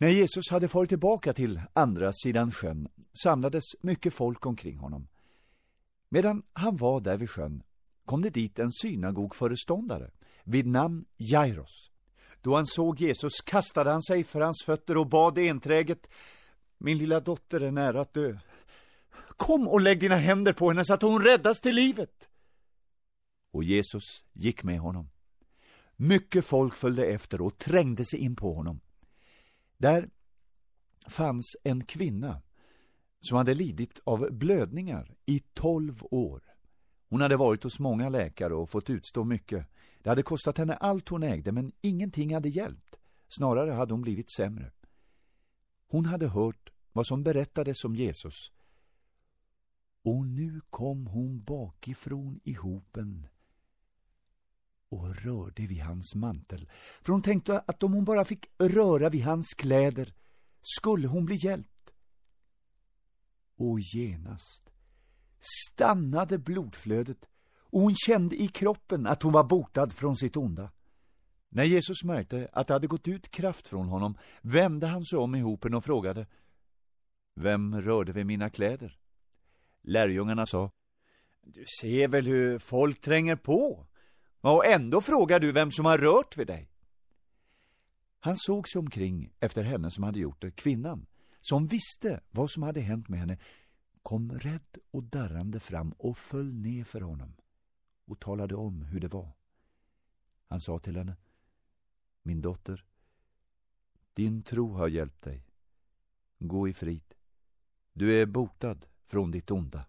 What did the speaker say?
När Jesus hade farit tillbaka till andra sidan sjön samlades mycket folk omkring honom. Medan han var där vid sjön kom det dit en synagogföreståndare vid namn Jairus. Då han såg Jesus kastade han sig för hans fötter och bad enträget Min lilla dotter är nära att dö. Kom och lägg dina händer på henne så att hon räddas till livet. Och Jesus gick med honom. Mycket folk följde efter och trängde sig in på honom. Där fanns en kvinna som hade lidit av blödningar i tolv år. Hon hade varit hos många läkare och fått utstå mycket. Det hade kostat henne allt hon ägde, men ingenting hade hjälpt. Snarare hade hon blivit sämre. Hon hade hört vad som berättades om Jesus. Och nu kom hon bakifrån i hopen och rörde vid hans mantel. För hon tänkte att om hon bara fick röra vid hans kläder skulle hon bli hjälpt. Och genast stannade blodflödet och hon kände i kroppen att hon var botad från sitt onda. När Jesus märkte att det hade gått ut kraft från honom vände han sig om i hopen och frågade Vem rörde vid mina kläder? Lärjungarna sa Du ser väl hur folk tränger på och ändå frågar du vem som har rört vid dig. Han såg sig omkring efter henne som hade gjort det, kvinnan, som visste vad som hade hänt med henne, kom rädd och darrande fram och föll ner för honom och talade om hur det var. Han sa till henne, min dotter, din tro har hjälpt dig. Gå i frid. Du är botad från ditt onda.